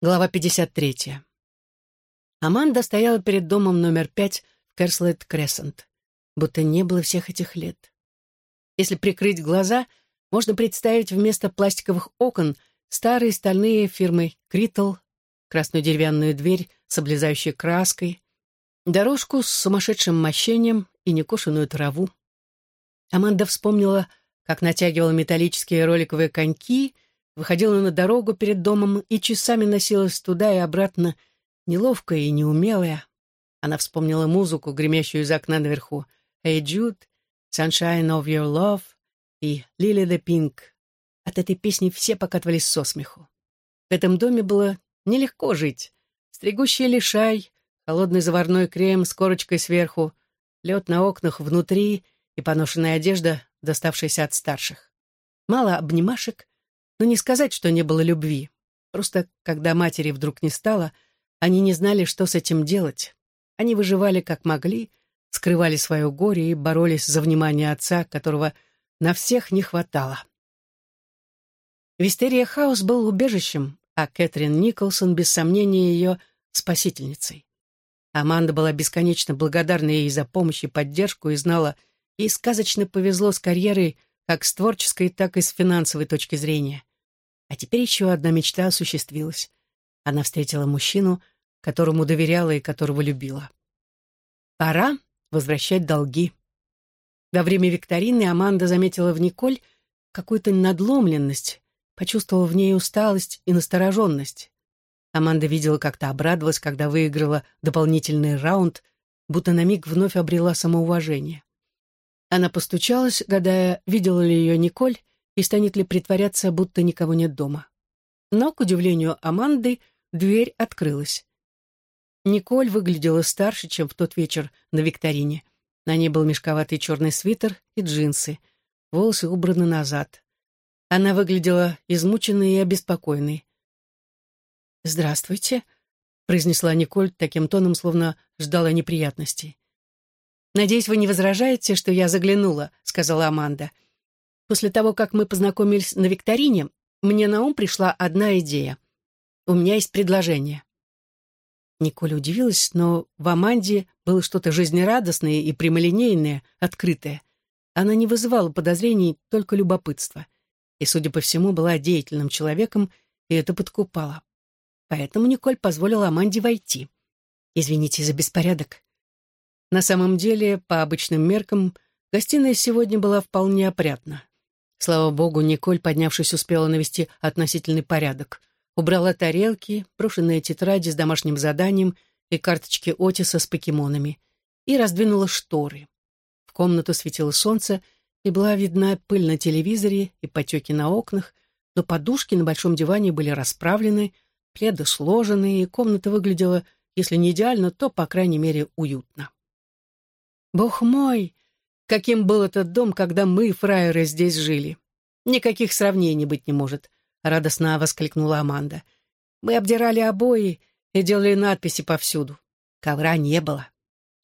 Глава 53. Аманда стояла перед домом номер пять в Керслет Крессент, будто не было всех этих лет. Если прикрыть глаза, можно представить вместо пластиковых окон старые стальные фирмы Критл, красную деревянную дверь с облезающей краской, дорожку с сумасшедшим мощением и некошенную траву. Аманда вспомнила, как натягивала металлические роликовые коньки — выходила на дорогу перед домом и часами носилась туда и обратно, неловкая и неумелая. Она вспомнила музыку, гремящую из окна наверху. «Hey Jude», «Sunshine of Your Love» и «Lily the Pink». От этой песни все покатывались со смеху. В этом доме было нелегко жить. Стригущий лишай, холодный заварной крем с корочкой сверху, лед на окнах внутри и поношенная одежда, доставшаяся от старших. Мало обнимашек, но не сказать, что не было любви. Просто, когда матери вдруг не стало, они не знали, что с этим делать. Они выживали как могли, скрывали свое горе и боролись за внимание отца, которого на всех не хватало. Вистерия Хаус был убежищем, а Кэтрин Николсон, без сомнения, ее спасительницей. Аманда была бесконечно благодарна ей за помощь и поддержку и знала, ей сказочно повезло с карьерой как с творческой, так и с финансовой точки зрения. А теперь еще одна мечта осуществилась. Она встретила мужчину, которому доверяла и которого любила. Пора возвращать долги. Во время викторины Аманда заметила в Николь какую-то надломленность, почувствовала в ней усталость и настороженность. Аманда видела, как то обрадовалась, когда выиграла дополнительный раунд, будто на миг вновь обрела самоуважение. Она постучалась, гадая, видела ли ее Николь, и станет ли притворяться, будто никого нет дома. Но, к удивлению Аманды, дверь открылась. Николь выглядела старше, чем в тот вечер на викторине. На ней был мешковатый черный свитер и джинсы, волосы убраны назад. Она выглядела измученной и обеспокоенной. «Здравствуйте», — произнесла Николь таким тоном, словно ждала неприятностей. «Надеюсь, вы не возражаете, что я заглянула», — сказала Аманда. «Аманда». После того, как мы познакомились на викторине, мне на ум пришла одна идея. У меня есть предложение. Николя удивилась, но в Аманде было что-то жизнерадостное и прямолинейное, открытое. Она не вызывала подозрений, только любопытство. И, судя по всему, была деятельным человеком, и это подкупало. Поэтому Николь позволила Аманде войти. «Извините за беспорядок». На самом деле, по обычным меркам, гостиная сегодня была вполне опрятна. Слава богу, Николь, поднявшись, успела навести относительный порядок. Убрала тарелки, брошенные тетради с домашним заданием и карточки Отиса с покемонами. И раздвинула шторы. В комнату светило солнце, и была видна пыль на телевизоре и потеки на окнах, но подушки на большом диване были расправлены, пледы сложены, и комната выглядела, если не идеально, то, по крайней мере, уютно. «Бог мой!» Каким был этот дом, когда мы, фраеры, здесь жили. Никаких сравнений быть не может, — радостно воскликнула Аманда. Мы обдирали обои и делали надписи повсюду. Ковра не было.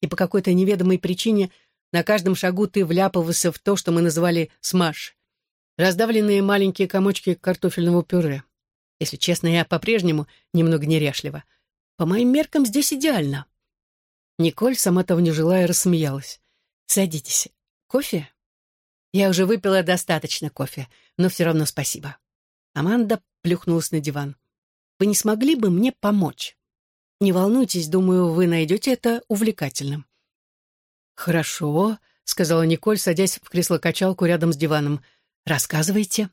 И по какой-то неведомой причине на каждом шагу ты вляпывался в то, что мы называли смаш. Раздавленные маленькие комочки картофельного пюре. Если честно, я по-прежнему немного неряшлива. По моим меркам здесь идеально. Николь, сама того не желая, рассмеялась. «Садитесь. Кофе? Я уже выпила достаточно кофе, но все равно спасибо. Аманда плюхнулась на диван. Вы не смогли бы мне помочь? Не волнуйтесь, думаю, вы найдете это увлекательным. Хорошо, сказала Николь, садясь в кресло-качалку рядом с диваном. Рассказывайте.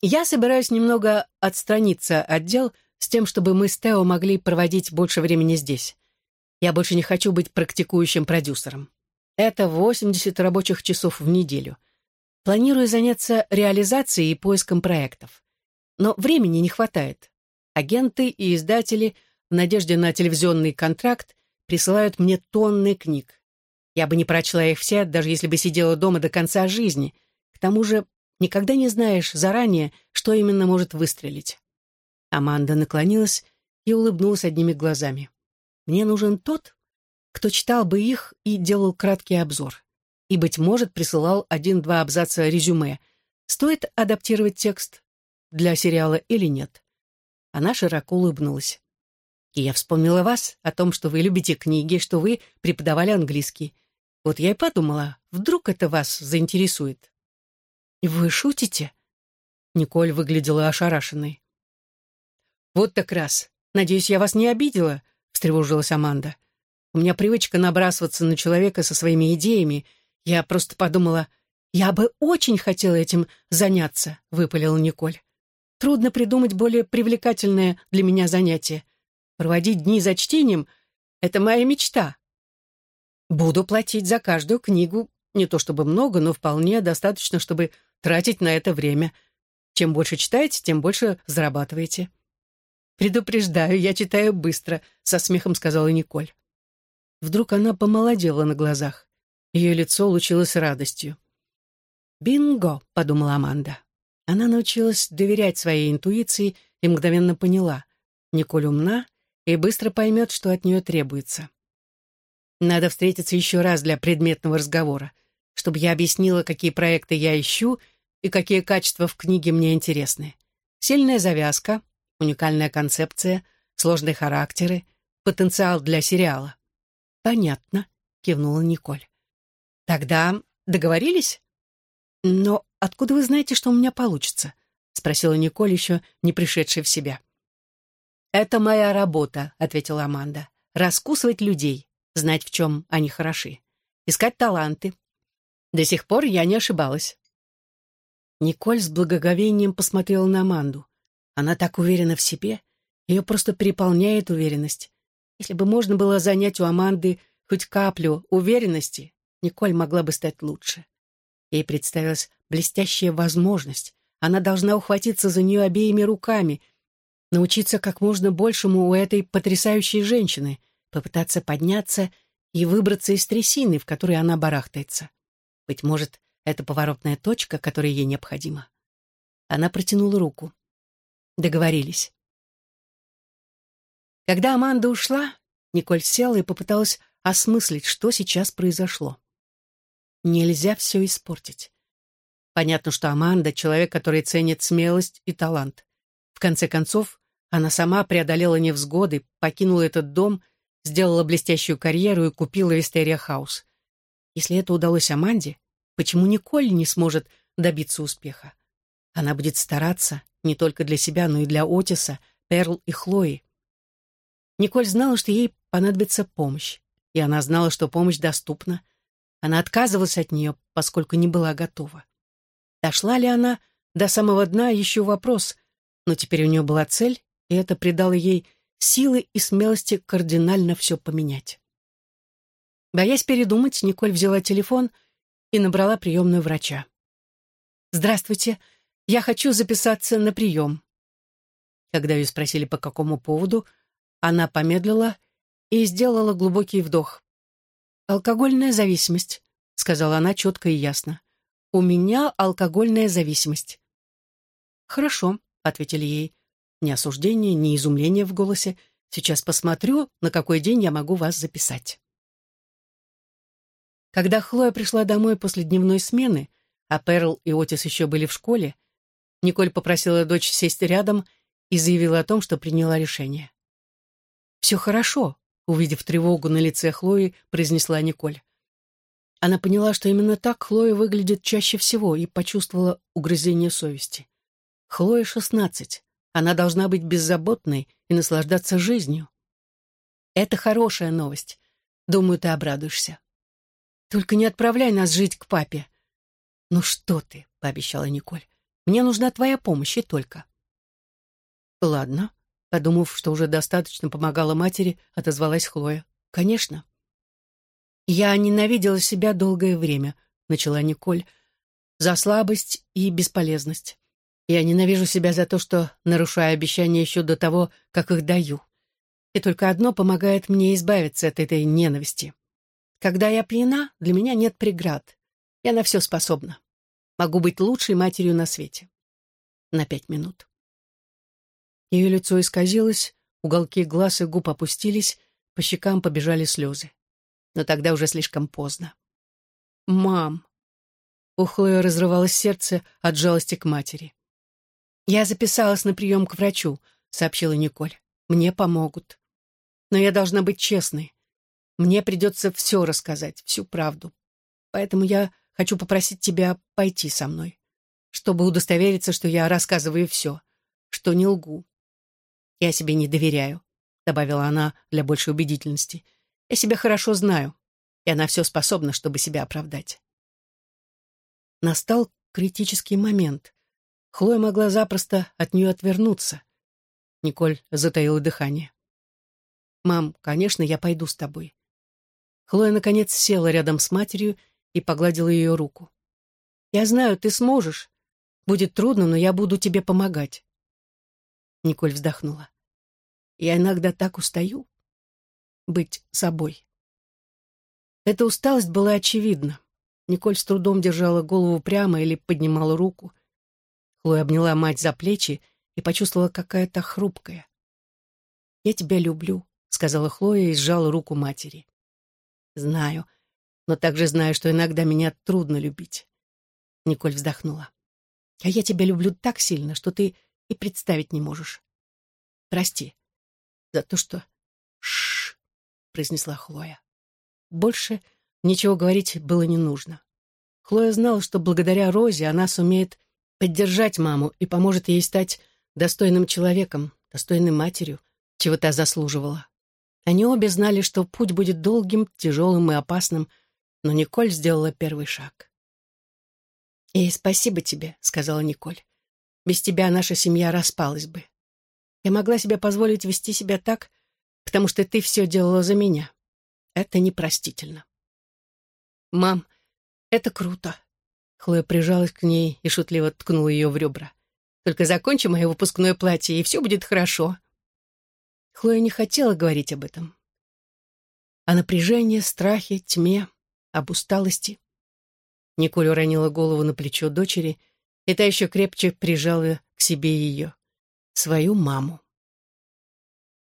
Я собираюсь немного отстраниться от дел с тем, чтобы мы с Тео могли проводить больше времени здесь. Я больше не хочу быть практикующим продюсером. Это 80 рабочих часов в неделю. Планирую заняться реализацией и поиском проектов. Но времени не хватает. Агенты и издатели в надежде на телевизионный контракт присылают мне тонны книг. Я бы не прочла их все, даже если бы сидела дома до конца жизни. К тому же никогда не знаешь заранее, что именно может выстрелить. Аманда наклонилась и улыбнулась одними глазами. «Мне нужен тот, кто читал бы их и делал краткий обзор. И, быть может, присылал один-два абзаца резюме. Стоит адаптировать текст для сериала или нет? Она широко улыбнулась. «И я вспомнила вас, о том, что вы любите книги, что вы преподавали английский. Вот я и подумала, вдруг это вас заинтересует». «Вы шутите?» Николь выглядела ошарашенной. «Вот так раз. Надеюсь, я вас не обидела?» — встревожилась Аманда. «У меня привычка набрасываться на человека со своими идеями. Я просто подумала, я бы очень хотела этим заняться», — выпалила Николь. «Трудно придумать более привлекательное для меня занятие. Проводить дни за чтением — это моя мечта. Буду платить за каждую книгу, не то чтобы много, но вполне достаточно, чтобы тратить на это время. Чем больше читаете, тем больше зарабатываете. «Предупреждаю, я читаю быстро», — со смехом сказала Николь. Вдруг она помолодела на глазах. Ее лицо лучилось радостью. «Бинго!» — подумала Аманда. Она научилась доверять своей интуиции и мгновенно поняла. Николь умна и быстро поймет, что от нее требуется. Надо встретиться еще раз для предметного разговора, чтобы я объяснила, какие проекты я ищу и какие качества в книге мне интересны. Сильная завязка, уникальная концепция, сложные характеры, потенциал для сериала. «Понятно», — кивнула Николь. «Тогда договорились?» «Но откуда вы знаете, что у меня получится?» — спросила Николь, еще не пришедшая в себя. «Это моя работа», — ответила Аманда. «Раскусывать людей, знать, в чем они хороши, искать таланты. До сих пор я не ошибалась». Николь с благоговением посмотрела на Аманду. Она так уверена в себе, ее просто переполняет уверенность. Если бы можно было занять у Аманды хоть каплю уверенности, Николь могла бы стать лучше. Ей представилась блестящая возможность. Она должна ухватиться за нее обеими руками, научиться как можно большему у этой потрясающей женщины, попытаться подняться и выбраться из трясины, в которой она барахтается. Быть может, это поворотная точка, которая ей необходима. Она протянула руку. Договорились. Когда Аманда ушла, Николь села и попыталась осмыслить, что сейчас произошло. Нельзя все испортить. Понятно, что Аманда — человек, который ценит смелость и талант. В конце концов, она сама преодолела невзгоды, покинула этот дом, сделала блестящую карьеру и купила Вистерия Хаус. Если это удалось Аманде, Почему Николь не сможет добиться успеха? Она будет стараться не только для себя, но и для Отиса, Перл и Хлои. Николь знала, что ей понадобится помощь, и она знала, что помощь доступна. Она отказывалась от нее, поскольку не была готова. Дошла ли она до самого дна, еще вопрос, но теперь у нее была цель, и это придало ей силы и смелости кардинально все поменять. Боясь передумать, Николь взяла телефон — и набрала приемную врача. «Здравствуйте, я хочу записаться на прием». Когда ее спросили, по какому поводу, она помедлила и сделала глубокий вдох. «Алкогольная зависимость», — сказала она четко и ясно. «У меня алкогольная зависимость». «Хорошо», — ответили ей. Ни осуждения, ни изумления в голосе. «Сейчас посмотрю, на какой день я могу вас записать». Когда Хлоя пришла домой после дневной смены, а Перл и Отис еще были в школе, Николь попросила дочь сесть рядом и заявила о том, что приняла решение. «Все хорошо», — увидев тревогу на лице Хлои, произнесла Николь. Она поняла, что именно так Хлоя выглядит чаще всего, и почувствовала угрызение совести. Хлоя шестнадцать. Она должна быть беззаботной и наслаждаться жизнью. Это хорошая новость. Думаю, ты обрадуешься. Только не отправляй нас жить к папе». «Ну что ты», — пообещала Николь, — «мне нужна твоя помощь и только». «Ладно», — подумав, что уже достаточно помогала матери, отозвалась Хлоя. «Конечно». «Я ненавидела себя долгое время», — начала Николь, — «за слабость и бесполезность. Я ненавижу себя за то, что нарушаю обещания еще до того, как их даю. И только одно помогает мне избавиться от этой ненависти. Когда я пьяна, для меня нет преград. Я на все способна. Могу быть лучшей матерью на свете. На пять минут. Ее лицо исказилось, уголки глаз и губ опустились, по щекам побежали слезы. Но тогда уже слишком поздно. «Мам!» У Хлои разрывалось сердце от жалости к матери. «Я записалась на прием к врачу», — сообщила Николь. «Мне помогут. Но я должна быть честной. Мне придется все рассказать, всю правду. Поэтому я хочу попросить тебя пойти со мной, чтобы удостовериться, что я рассказываю все, что не лгу. Я себе не доверяю», — добавила она для большей убедительности. «Я себя хорошо знаю, и она все способна, чтобы себя оправдать». Настал критический момент. Хлоя могла запросто от нее отвернуться. Николь затаила дыхание. «Мам, конечно, я пойду с тобой». Хлоя, наконец, села рядом с матерью и погладила ее руку. «Я знаю, ты сможешь. Будет трудно, но я буду тебе помогать». Николь вздохнула. «Я иногда так устаю быть собой». Эта усталость была очевидна. Николь с трудом держала голову прямо или поднимала руку. Хлоя обняла мать за плечи и почувствовала какая-то хрупкая. «Я тебя люблю», — сказала Хлоя и сжала руку матери. «Знаю, но также знаю, что иногда меня трудно любить». Николь вздохнула. «А я тебя люблю так сильно, что ты и представить не можешь. Прости за то, что...» «Ш-ш-ш», произнесла Хлоя. Больше Ничего говорить было не нужно. Хлоя знала, что благодаря Розе она сумеет поддержать маму и поможет ей стать достойным человеком, достойной матерью, чего та заслуживала. Они обе знали, что путь будет долгим, тяжелым и опасным, но Николь сделала первый шаг. «И спасибо тебе», — сказала Николь. «Без тебя наша семья распалась бы. Я могла себе позволить вести себя так, потому что ты все делала за меня. Это непростительно». «Мам, это круто!» Хлоя прижалась к ней и шутливо ткнула ее в ребра. «Только закончи мое выпускное платье, и все будет хорошо». Хлоя не хотела говорить об этом. О напряжении, страхе, тьме, об усталости. Николь уронила голову на плечо дочери, и та еще крепче прижала к себе ее, свою маму.